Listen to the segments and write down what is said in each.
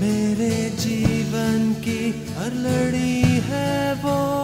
میرے جیون کی ہر لڑی ہے وہ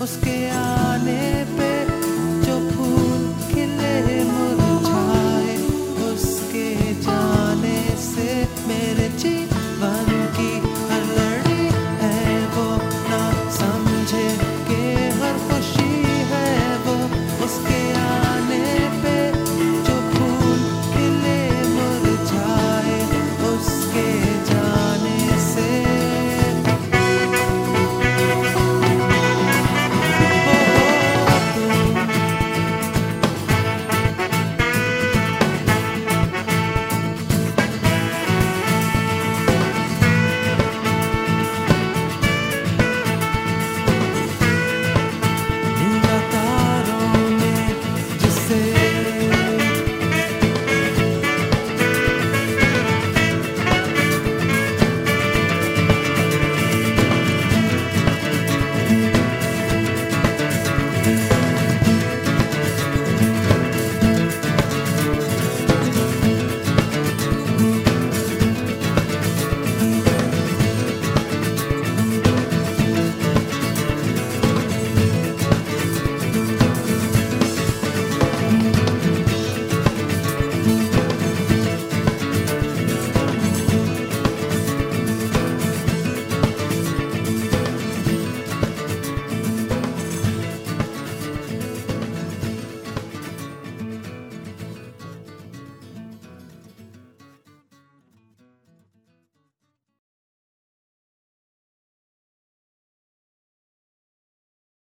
اس کے آنے